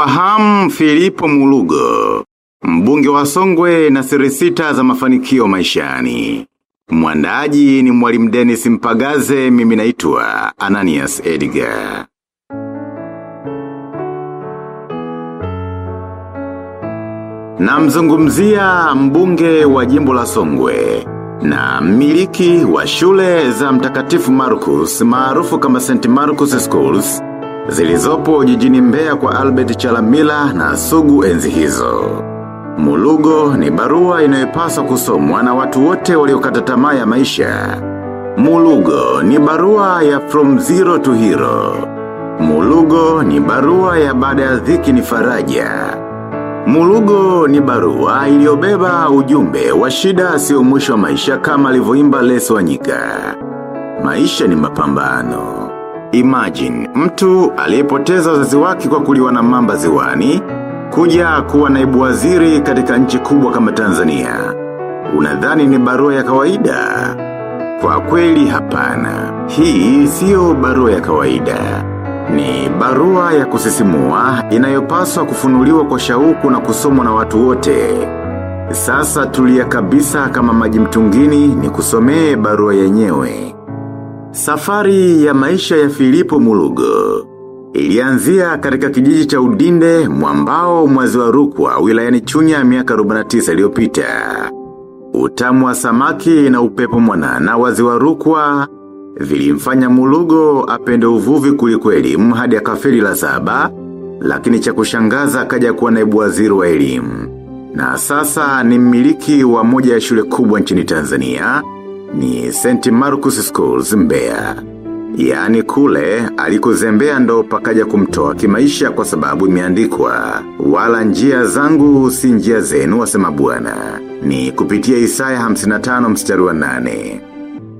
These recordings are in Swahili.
Kumfahamu Filipo Mulugo, mbunge wa songwe na siri sita za mafanikio maishani. Mwandaji ni mwalimu Dennis Mpagaze mimi naitwa Ananias Edgar. Na mzungumzia mbunge wa jimbo la Songwe na mmiliki wa shule za mtakatifu Marcus maarufu kama St. Marcus Schools zilizopo jijini mbea kwa Albert Chalamila na Sugu enzi hizo. Mulugo ni barua inayopaswa kusomwa na watu wote waliokata tamaa ya maisha. Mulugo ni barua ya From Zero to Hero. Mulugo ni barua ya baada ya dhiki ni faraja. Mulugo ni barua iliyobeba ujumbe wa shida sio mwisho wa maisha kama alivyoimba Leso Wanyika. Maisha ni mapambano. Imagine, mtu aliyepoteza wazazi wake kwa kuliwa na mamba ziwani, kuja kuwa naibu waziri katika nchi kubwa kama Tanzania. Unadhani ni barua ya kawaida? Kwa kweli hapana. Hii sio barua ya kawaida. Ni barua ya kusisimua inayopaswa kufunuliwa kwa shauku na kusomwa na watu wote. Sasa tulia kabisa kama maji mtungini ni kusomee barua yenyewe. Safari ya maisha ya Filipo Mulugo. Ilianzia katika kijiji cha udinde mwambao mwazi wa rukwa wilayani chunya miaka 49 iliyopita. Utamu wa samaki na upepo mwanana wazi wa rukwa vilimfanya mulugo apende uvuvi kulikweli hadi akafeli la saba, lakini cha kushangaza akaja kuwa naibu waziri wa elimu. Na sasa ni mmiliki wa moja ya shule kubwa nchini Tanzania, ni St. Marcus Schools mbea. Yani kule, alikuzembea ndo pakaja kumtoa kimaisha kwa sababu imeandikwa wala njia zangu si njia zenu wasema bwana ni kupitia Isaya 55 mstari wa 8.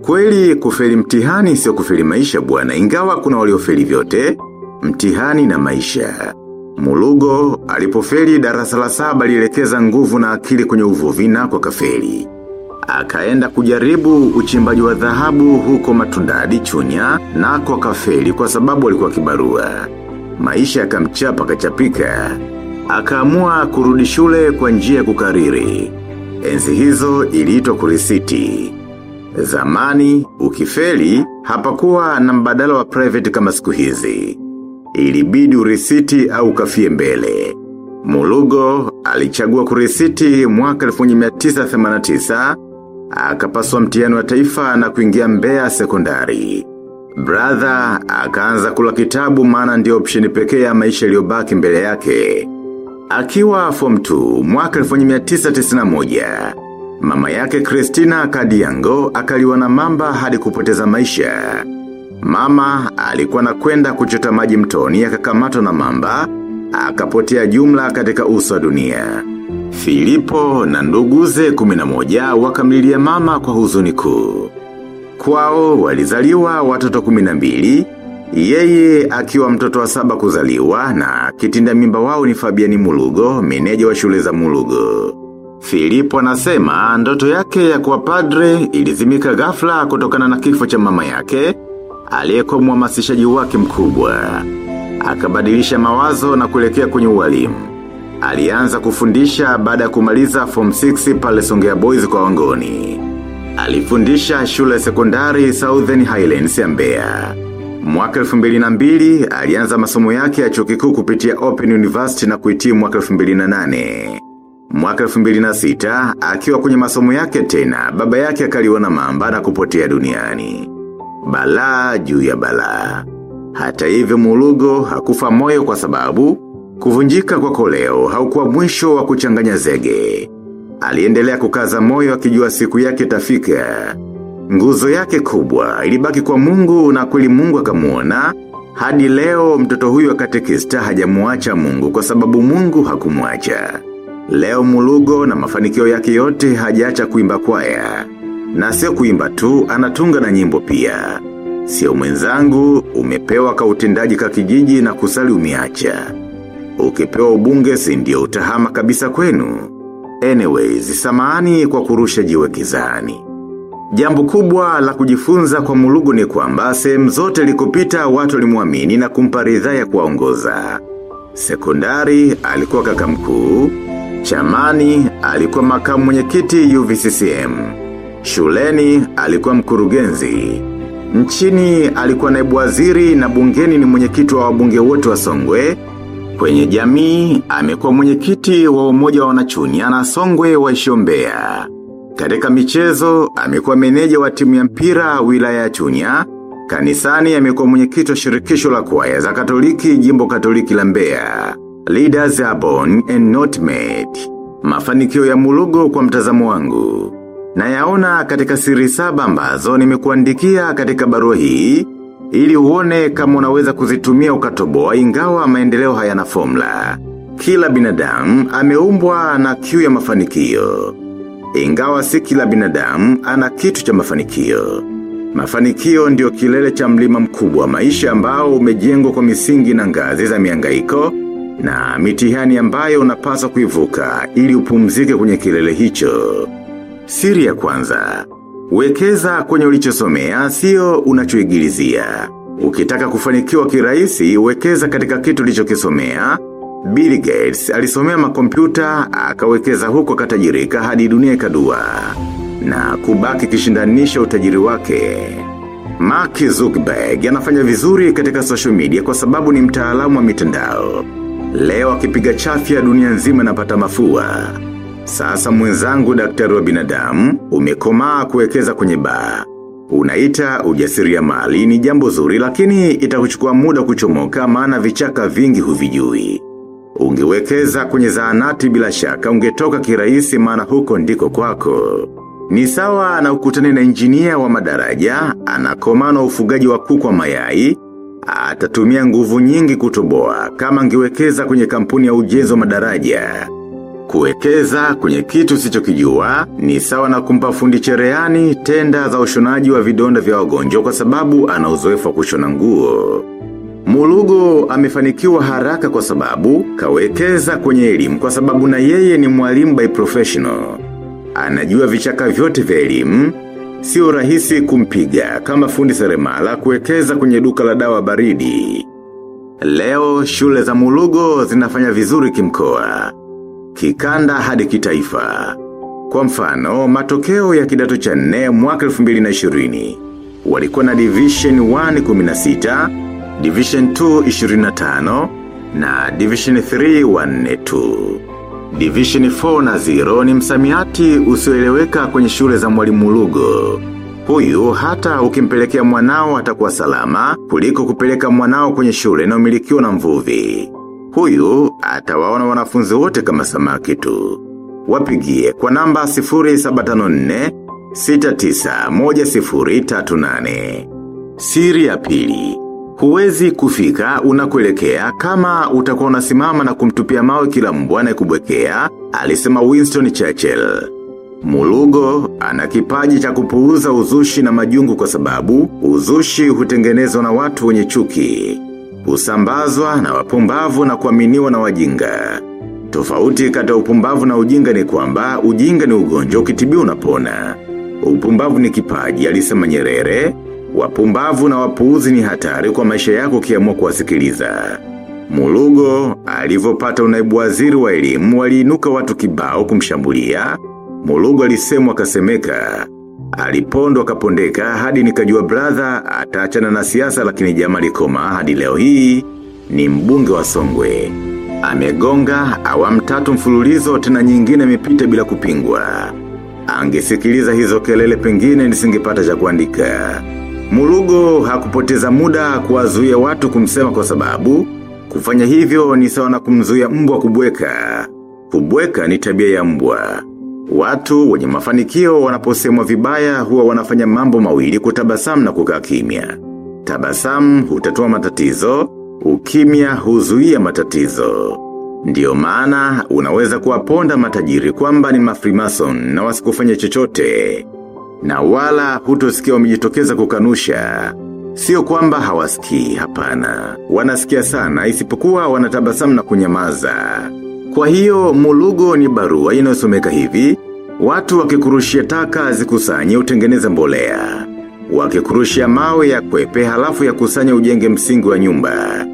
Kweli kufeli mtihani sio kufeli maisha bwana ingawa kuna waliofeli vyote, mtihani na maisha. Mulugo alipofeli darasa la saba lilekeza nguvu na akili kwenye uvuvi na kwa kafeli. Akaenda kujaribu uchimbaji wa dhahabu huko matundadi chunya na kwa kafeli kwa sababu alikuwa kibarua. Maisha yakamchapa kachapika. Akaamua kurudi shule kwa njia ya kukariri. Enzi hizo iliitwa kurisiti. Zamani, ukifeli, hapakuwa na mbadala wa private kama siku hizi. Ilibidi urisiti au kafie mbele. Mulugo alichagua kurisiti mwaka 1989, akapaswa mtihani wa taifa na kuingia mbea sekondari. Brother, akaanza kula kitabu maana ndio option pekee ya maisha iliyobaki mbele yake. Akiwa form 2 mwaka 1991, Mama yake Christina Kadiango akaliwa na mamba hadi kupoteza maisha. Mama alikuwa na kwenda kuchota maji mtoni akakamatwa na mamba, akapotea jumla katika uso wa dunia. Filipo na nduguze 11 wakamlilia mama kwa huzuni kuu. Kwao walizaliwa watoto 12, yeye akiwa mtoto wa saba kuzaliwa na kitinda mimba wao ni Fabiani Mulugo, meneja wa shule za Mulugo. Filipo anasema ndoto yake ya kuwa padre ilizimika ghafla kutokana na kifo cha mama yake, aliyekuwa mhamasishaji wake mkubwa. Akabadilisha mawazo na kuelekea kwenye ualimu. Alianza kufundisha baada ya kumaliza form 6 pale Songea Boys kwa wangoni. Alifundisha shule sekondari Southern Highlands ya Mbeya. Mwaka 2002 alianza masomo yake ya chuo kikuu kupitia Open University na kuhitimu mwaka 2008. Mwaka 2006, akiwa kwenye masomo yake tena, baba yake akaliwa na mamba na kupotea duniani. Balaa juu ya balaa. Hata hivyo mulugo hakufa moyo kwa sababu, kuvunjika kwa koleo haukuwa mwisho wa kuchanganya zege. Aliendelea kukaza moyo akijua siku yake tafika. Nguzo yake kubwa, ilibaki kwa mungu na kweli mungu akamuona, hadi leo mtoto huyu wa katekista hajamuacha mungu kwa sababu mungu hakumuacha. Leo mulugo na mafanikio yake yote hajaacha kuimba kwaya. Na sio kuimba tu, anatunga na nyimbo pia. Sio mwenzangu, umepewa kautendaji ka kijiji na kusali umiacha. Ukipewa ubunge si ndio utahama kabisa kwenu. Anyways, samahani kwa kurusha jiwe kizani. Jambo kubwa la kujifunza kwa mulugu ni kwamba sehemu zote likupita watu limuamini na kumpa ridhaa ya kuwaongoza. Sekondari alikuwa kaka mkuu. Chamani alikuwa makamu mwenyekiti UVCCM. Shuleni alikuwa mkurugenzi. Nchini alikuwa naibu waziri na bungeni ni mwenyekiti wa wabunge wote wa Songwe. Kwenye jamii amekuwa mwenyekiti wa umoja wa wanachunya na Songwe wa Ishombea. Katika michezo amekuwa meneja wa timu ya mpira wilaya ya Chunya. Kanisani amekuwa mwenyekiti wa shirikisho la kwaya za Katoliki jimbo Katoliki la Mbeya. Leaders are born and not made. Mafanikio ya mulugo kwa mtazamo wangu. Na yaona katika siri saba ambazo nimekuandikia katika barua hii, ili uone kama unaweza kuzitumia ukatoboa ingawa maendeleo hayana formula. Kila binadamu ameumbwa na kiu ya mafanikio. Ingawa si kila binadamu ana kitu cha mafanikio. Mafanikio ndio kilele cha mlima mkubwa wa maisha ambao umejengwa kwa misingi na ngazi za miangaiko na mitihani ambayo unapaswa kuivuka ili upumzike kwenye kilele hicho. Siri ya kwanza. Wekeza kwenye ulichosomea sio unachoigilizia. Ukitaka kufanikiwa kiraisi wekeza katika kitu ulichokisomea. Bill Gates alisomea makompyuta, akawekeza huko katajirika hadi dunia ikadua. Na kubaki kishindanisha utajiri wake. Mark Zuckerberg anafanya vizuri katika social media kwa sababu ni mtaalamu wa mitandao. Leo akipiga chafya dunia nzima napata mafua. Sasa mwenzangu daktari wa binadamu, umekomaa kuwekeza kwenye baa. Unaita ujasiria mali ni jambo zuri lakini itakuchukua muda kuchomoka maana vichaka vingi huvijui. Ungewekeza kwenye zaanati bila shaka ungetoka kiraisi maana huko ndiko kwako. Ni sawa na ukutane na injinia wa madaraja, anakomana ufugaji wa kuku wa mayai, atatumia nguvu nyingi kutoboa kama angewekeza kwenye kampuni ya ujenzi wa madaraja. Kuwekeza kwenye kitu sicho kijua ni sawa na kumpa fundi chereani tenda za ushonaji wa vidonda vya wagonjwa kwa sababu ana uzoefu wa kushona nguo. Mulugo amefanikiwa haraka kwa sababu kawekeza kwenye elimu kwa sababu na yeye ni mwalimu by professional. Anajua vichaka vyote vya elimu, sio rahisi kumpiga kama fundi seremala kuwekeza kwenye duka la dawa baridi. Leo shule za mulugo zinafanya vizuri kimkoa kikanda hadi kitaifa. Kwa mfano, matokeo ya kidato cha nne mwaka 2020 walikuwa na Division 1 16, Division 2 25, na Division 3 wanne tu. Division 4 na 0 ni msamiati usioeleweka kwenye shule za mwalimu Lugo. Huyu hata ukimpelekea mwanao atakuwa salama kuliko kupeleka mwanao kwenye shule na umilikiwa na mvuvi. Huyu atawaona wanafunzi wote kama samaki tu. Wapigie kwa namba 0754 691038. Siri ya pili. Huwezi kufika unakuelekea kama utakuwa unasimama na kumtupia mawe kila mbwa kubwekea, alisema Winston Churchill. Mulugo ana kipaji cha kupuuza uzushi na majungu kwa sababu uzushi hutengenezwa na watu wenye chuki. Husambazwa na wapumbavu na kuaminiwa na wajinga. Tofauti kati ya upumbavu na ujinga ni kwamba ujinga ni ugonjwa ukitibiwa unapona. Upumbavu ni kipaji alisema Nyerere. Wapumbavu na wapuuzi ni hatari kwa maisha yako kiamua kuwasikiliza. Mulugo alivyopata unaibu waziri wa elimu waliinuka watu kibao kumshambulia. Mulugo alisemwa akasemeka. Alipondwa kapondeka hadi nikajua brother ataachana na siasa lakini jamaa likoma hadi leo hii ni mbunge wa Songwe. Amegonga awamu tatu mfululizo tena nyingine mipite bila kupingwa. Angesikiliza hizo kelele pengine nisingepata cha kuandika. Mulugo hakupoteza muda kuwazuia watu kumsema kwa sababu kufanya hivyo ni sawa na kumzuia mbwa kubweka. Kubweka ni tabia ya mbwa. Watu wenye mafanikio wanaposemwa vibaya huwa wanafanya mambo mawili kutabasamu na kukaa kimya. Tabasamu hutatua matatizo, ukimya huzuia matatizo. Ndiyo maana unaweza kuwaponda matajiri kwamba ni mafrimason na wasikufanya chochote. Na wala hutosikia wamejitokeza kukanusha. Sio kwamba hawasikii hapana. Wanasikia sana isipokuwa wanatabasamu na kunyamaza. Kwa hiyo mulugo ni barua inayosomeka hivi, watu wakikurushia taka zikusanye utengeneza mbolea. Wakikurushia mawe ya kwepe halafu ya kusanya ujenge msingi wa nyumba.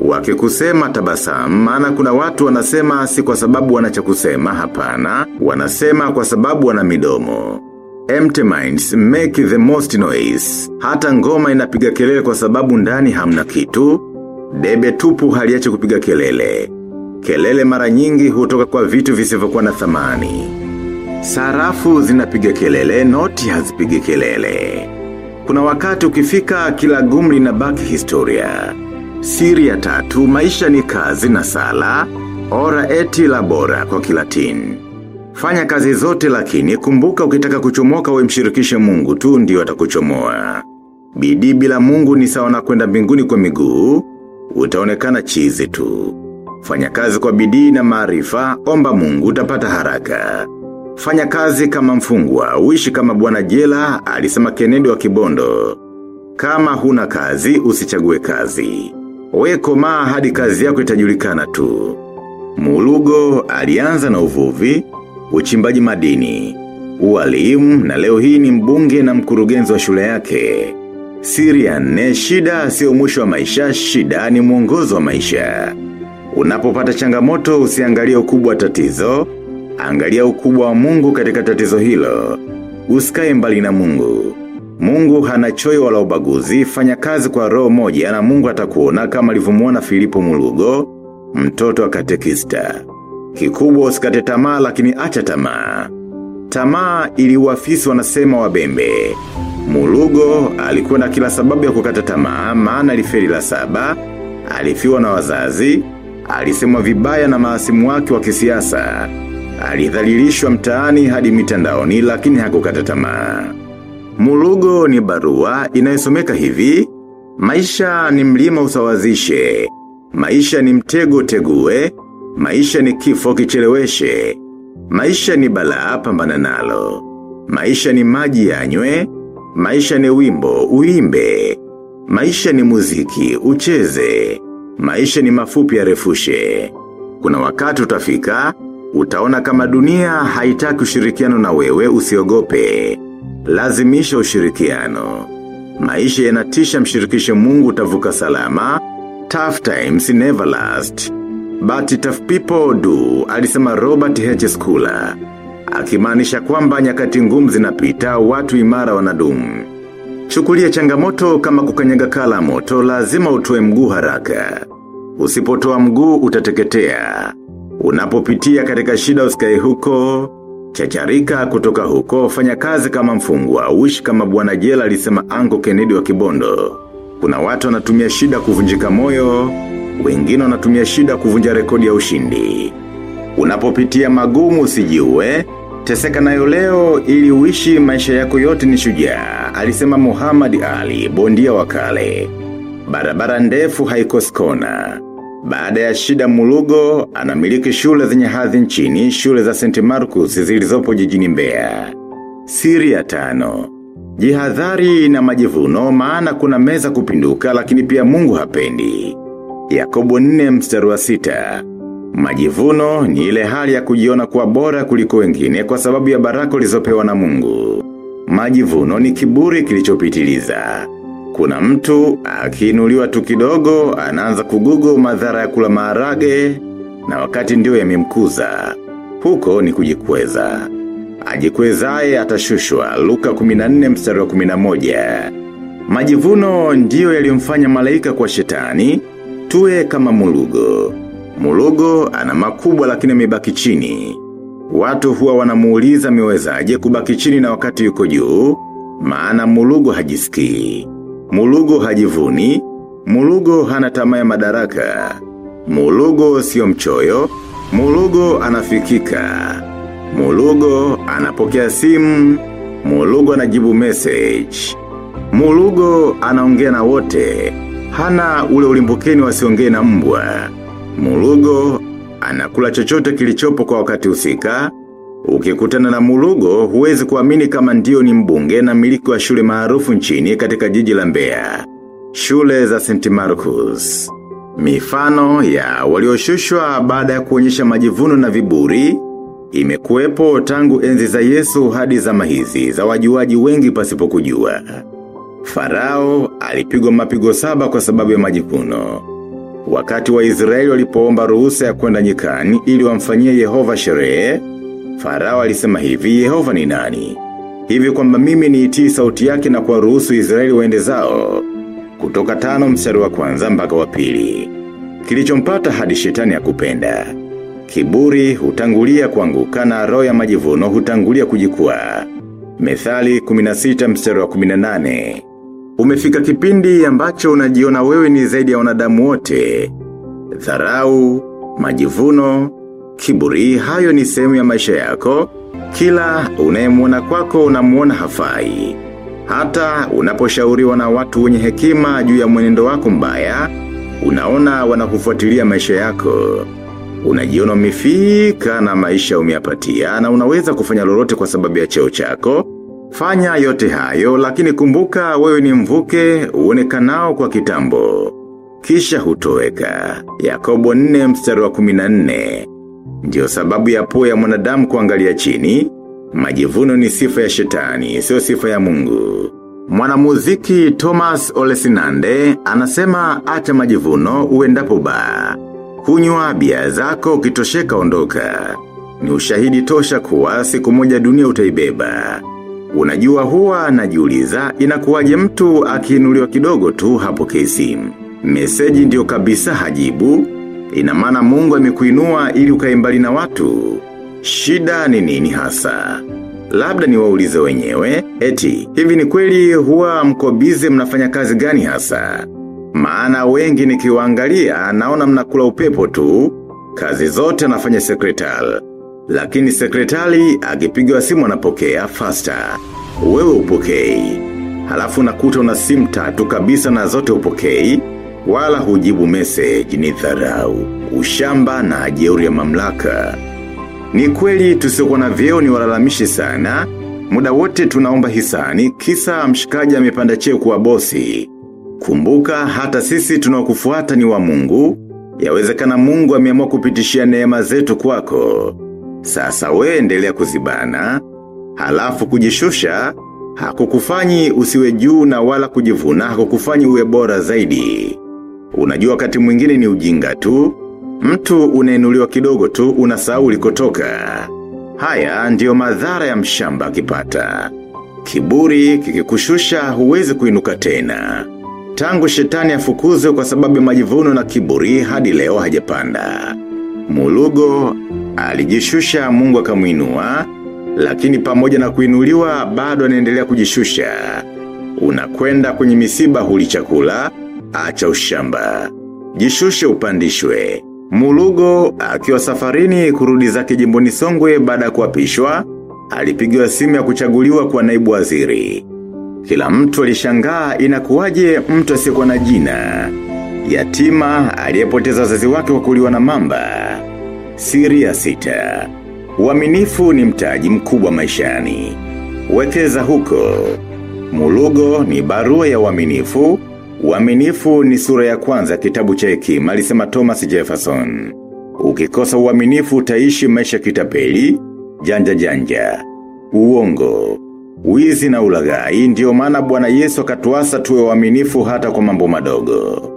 Wakikusema tabasamu, maana kuna watu wanasema si kwa sababu wanachakusema kusema hapana, wanasema kwa sababu wana midomo. Empty minds make the most noise. Hata ngoma inapiga kelele kwa sababu ndani hamna kitu, debe tupu haliache kupiga kelele. Kelele mara nyingi hutoka kwa vitu visivyokuwa na thamani. Sarafu zinapiga kelele, noti hazipigi kelele. Kuna wakati ukifika kila gumri na baki historia. Siri ya tatu, maisha ni kazi na sala, ora eti labora kwa kilatini. Fanya kazi zote lakini kumbuka ukitaka kuchomoka we mshirikishe mungu tu ndio atakuchomoa. Bidii bila mungu ni sawa na kwenda mbinguni kwa miguu, utaonekana chizi tu. Fanya kazi kwa bidii na maarifa, omba mungu utapata haraka. Fanya kazi kama mfungwa, uishi kama bwana jela, alisema Kennedy wa Kibondo. Kama huna kazi, usichague kazi. Weko maa hadi kazi yako itajulikana tu. Mulugo alianza na uvuvi, uchimbaji madini, ualimu na leo hii ni mbunge na mkurugenzi wa shule yake. Sirian ne shida sio mwisho wa maisha, shida ni mwongozo wa maisha. Unapopata changamoto usiangalie ukubwa wa tatizo, angalia ukubwa wa mungu katika tatizo hilo. Usikae mbali na mungu. Mungu hana choyo wala ubaguzi, fanya kazi kwa roho moja na mungu atakuona kama alivyomuona Filipo Mulugo, mtoto wa katekista. Kikubwa usikate tamaa lakini acha tamaa. Tamaa iliwafisi wanasema wabembe. Mulugo alikuwa na kila sababu ya kukata tamaa, maana alifeli la saba, alifiwa na wazazi, alisemwa vibaya na maasimu wake wa kisiasa, alidhalilishwa mtaani hadi mitandaoni lakini hakukata tamaa. Mulugo ni barua inayosomeka hivi, maisha ni mlima usawazishe, maisha ni mtego tegue, maisha ni kifo kicheleweshe, maisha ni balaa pambana nalo, maisha ni maji yanywe, maisha ni wimbo uimbe, maisha ni muziki ucheze, maisha ni mafupi ya refushe. Kuna wakati utafika, utaona kama dunia haitaki ushirikiano na wewe usiogope. Lazimisha ushirikiano. Maisha yanatisha mshirikishe mungu utavuka salama. Tough times never last. But tough people do, alisema Robert H. Schuller. Akimaanisha kwamba nyakati ngumu zinapita, watu imara wanadumu. Chukulia changamoto kama kukanyaga kala moto, lazima utoe mguu haraka. Usipotoa mguu utateketea. Unapopitia katika shida usikae huko, chacharika kutoka huko, fanya kazi kama mfungwa, uishi kama bwana jela alisema Anko Kennedy wa Kibondo. Kuna watu wanatumia shida kuvunjika moyo, wengine wanatumia shida kuvunja rekodi ya ushindi. Unapopitia magumu usijiue, teseka nayo leo ili uishi maisha yako yote ni shujaa, alisema Muhammad Ali, bondia wa kale. Barabara ndefu haikosi kona. Baada ya shida mulugo, anamiliki shule zenye hadhi nchini, shule za St. Marcus zilizopo jijini mbea. Siri ya tano. Jihadhari na majivuno maana kuna meza kupinduka lakini pia mungu hapendi. Yakobo nne mstari wa sita. Majivuno ni ile hali ya kujiona kuwa bora kuliko wengine kwa sababu ya barako lizopewa na mungu. Majivuno ni kiburi kilichopitiliza. Kuna mtu, akiinuliwa tu kidogo, anaanza kugugo madhara ya kula maharage, na wakati ndio yamemkuza. Huko ni kujikweza. Ajikwezaye atashushwa, Luka 14 mstari wa 11. Majivuno ndiyo yaliyomfanya malaika kwa shetani, tuwe kama mulugo. Mulugo ana makubwa lakini amebaki chini. Watu huwa wanamuuliza miwezaje kubaki chini na wakati yuko juu, maana mulugo hajisikii. Mulugo hajivuni, mulugo hana tamaa ya madaraka. Mulugo sio mchoyo, mulugo anafikika. Mulugo anapokea simu, mulugo anajibu message. Mulugo anaongea na wote, hana ule ulimbukeni wasiongee na mbwa. Mulugo anakula chochote kilichopo kwa wakati husika. Ukikutana na mulugo huwezi kuamini kama ndio ni mbunge na miliki wa shule maarufu nchini katika jiji la Mbeya. Shule za St. Marcus. Mifano ya walioshushwa baada ya kuonyesha majivuno na viburi, imekuwepo tangu enzi za Yesu hadi zama hizi za wajuaji wengi pasipo kujua. Farao alipigwa mapigo saba kwa sababu ya majivuno. Wakati wa Israeli walipoomba ruhusa ya kwenda nyikani ili wamfanyie Yehova sherehe, Farao alisema hivi, Yehova ni nani? Hivi kwamba mimi niitii sauti yake na kwa ruhusu Israeli waende zao. Kutoka tano mstari wa kwanza mpaka wa pili. Kilichompata hadi shetani akupenda. Kiburi hutangulia kuanguka na roho ya majivuno hutangulia kujikua. Methali 16 mstari wa 18. Umefika kipindi ambacho unajiona wewe ni zaidi ya wanadamu wote. Dharau, majivuno, kiburi hayo ni sehemu ya maisha yako. Kila unayemuona kwako unamuona hafai. Hata unaposhauriwa na watu wenye hekima juu ya mwenendo wako mbaya, unaona wanakufuatilia maisha yako. Unajiona umefika na maisha umeyapatia na unaweza kufanya lolote kwa sababu ya cheo chako. Fanya yote hayo lakini kumbuka wewe ni mvuke uonekanao kwa kitambo. Kisha hutoweka. Yakobo 4 mstari wa 14. Ndiyo sababu ya po ya mwanadamu kuangalia chini, majivuno ni sifa ya shetani, sio sifa ya mungu. Mwanamuziki Thomas Olesinande anasema acha majivuno uendapo baa. Kunywa bia zako ukitosheka ondoka. Ni ushahidi tosha kuwa siku moja dunia utaibeba. Unajua huwa najiuliza inakuwaje mtu akiinuliwa kidogo tu hapo kesi. Meseji ndiyo kabisa hajibu, inamana mungu amekuinua ili ukaimbali na watu. Shida ni nini hasa? Labda ni waulize wenyewe, eti, hivi ni kweli huwa mkobize mnafanya kazi gani hasa? Maana wengi nikiwaangalia naona mnakula upepo tu, kazi zote anafanya sekretari. Lakini sekretari akipigwa simu anapokea faster. Wewe upokei. Halafu nakuta una simu tatu kabisa na zote upokei. Wala hujibu message ni dharau, ushamba na jeuri ya mamlaka. Ni kweli tusiokuwa na vyeo ni walalamishi sana. Muda wote tunaomba hisani kisa mshikaji amepanda cheo kuwa bosi. Kumbuka hata sisi tunaokufuata ni wa mungu. Yawezekana mungu ameamua kupitishia neema zetu kwako. Sasa we endelea kuzibana, halafu kujishusha, hakukufanyi usiwe juu na wala kujivuna hakukufanyi uwe bora zaidi. Unajua wakati mwingine ni ujinga tu, mtu unainuliwa kidogo tu unasahau ulikotoka. Haya ndiyo madhara ya mshamba akipata. Kiburi kikikushusha huwezi kuinuka tena. Tangu shetani afukuzwe kwa sababu ya majivuno na kiburi hadi leo hajapanda. Mulugo alijishusha mungu akamuinua, lakini pamoja na kuinuliwa bado anaendelea kujishusha. Unakwenda kwenye misiba huli chakula, acha ushamba. Jishushe upandishwe. Mulugo akiwa safarini kurudi zake jimboni songwe baada ya kuapishwa, alipigiwa simu ya kuchaguliwa kwa naibu waziri. Kila mtu alishangaa inakuwaje mtu asiyekuwa na jina. Yatima aliyepoteza wazazi wake kwa kuliwa na mamba. Siri ya sita. Uaminifu ni mtaji mkubwa maishani. Wekeza huko. Mulugo ni barua ya uaminifu. Uaminifu ni sura ya kwanza kitabu cha hekima alisema Thomas Jefferson. Ukikosa uaminifu utaishi maisha kitapeli, janja janja, uongo, wizi na ulagai ndio maana bwana Yesu akatuasa tuwe uaminifu hata kwa mambo madogo.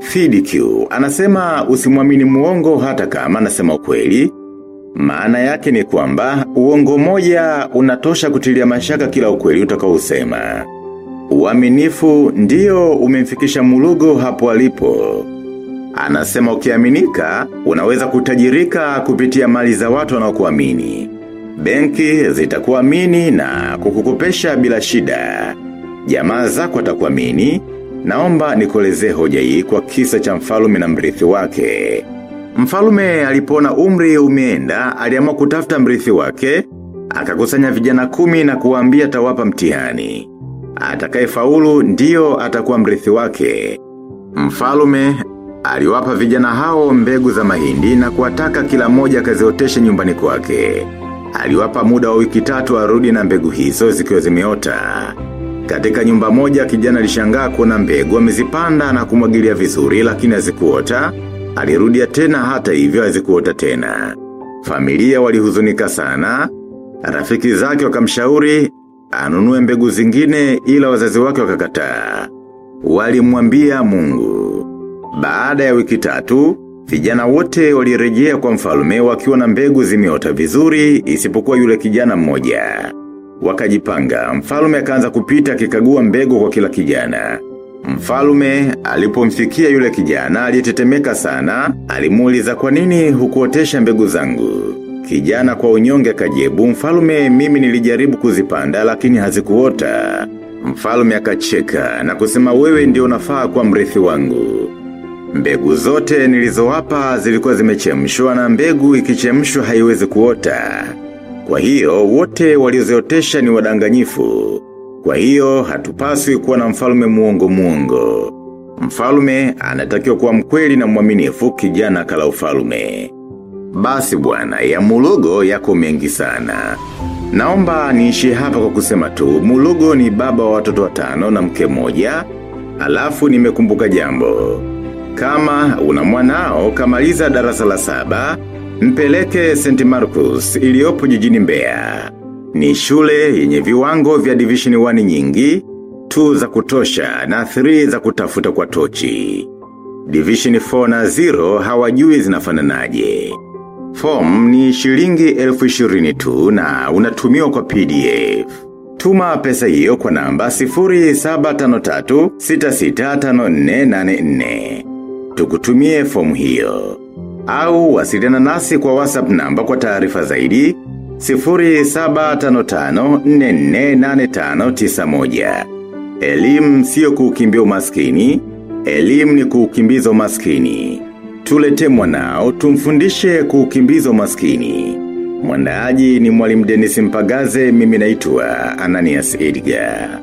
FDQ, anasema usimwamini muongo hata kama anasema ukweli. Maana yake ni kwamba uongo moja unatosha kutilia mashaka kila ukweli utakaousema. Uaminifu ndio umemfikisha mulugo hapo alipo. Anasema ukiaminika, unaweza kutajirika kupitia mali za watu wanaokuamini. Benki zitakuamini na kukukopesha bila shida. Jamaa zako watakuamini, naomba nikolezee hoja hii kwa kisa cha mfalume na mrithi wake. Mfalume alipona umri umeenda, aliamua kutafuta mrithi wake, akakusanya vijana kumi na kuambia tawapa mtihani. Atakaye faulu ndio atakuwa mrithi wake. Mfalume aliwapa vijana hao mbegu za mahindi na kuwataka kila moja kazioteshe nyumbani kwake. Aliwapa muda wa wiki tatu arudi na mbegu hizo zikiwa zimeota. Katika nyumba moja kijana alishangaa kuona mbegu amezipanda na kumwagilia vizuri lakini hazikuota. Alirudia tena hata hivyo hazikuota tena. Familia walihuzunika sana. Rafiki zake wakamshauri anunue mbegu zingine ila wazazi wake wakakataa. Walimwambia mungu. Baada ya wiki tatu, vijana wote walirejea kwa mfalume wakiwa na mbegu zimeota vizuri isipokuwa yule kijana mmoja. Wakajipanga, mfalume akaanza kupita akikagua mbegu kwa kila kijana. Mfalume alipomfikia yule kijana aliyetetemeka sana, alimuuliza kwa nini hukuotesha mbegu zangu. Kijana kwa unyonge kajibu, mfalume mimi nilijaribu kuzipanda lakini hazikuota. Mfalume akacheka na kusema wewe ndio unafaa kwa mrithi wangu. Mbegu zote nilizowapa zilikuwa zimechemshwa na mbegu ikichemshwa haiwezi kuota. Kwa hiyo, wote walioziotesha ni wadanganyifu. Kwa hiyo, hatupaswi kuwa na mfalume muongo muongo. Mfalume anatakiwa kuwa mkweli na mwaminifu kijana kala ufalume. Basi bwana ya mulugo yako mengi sana. Naomba niishi hapa kwa kusema tu, mulugo ni baba wa watoto watano na mke moja, alafu nimekumbuka jambo. Kama una mwanao kamaliza darasa la saba, mpeleke St. Marcus iliopo jijini mbea. Ni shule yenye viwango vya Division 1 nyingi, 2 za kutosha na 3 za kutafuta kwa tochi. Division 4 na 0 hawajui zinafananaje. Form ni shilingi elfu ishirini tu na unatumiwa kwa PDF. Tuma pesa hiyo kwa namba 0753-665484. Tukutumie fomu hiyo. Au wasiliana nasi kwa WhatsApp namba kwa taarifa zaidi 0755-448591. Elimu sio kukimbia umaskini, elimu ni kukimbiza umaskini. Tulete mwanao tumfundishe kuukimbiza umaskini. Mwandaaji ni mwalimu Dennis Mpagaze mimi naitwa Ananias Edgar.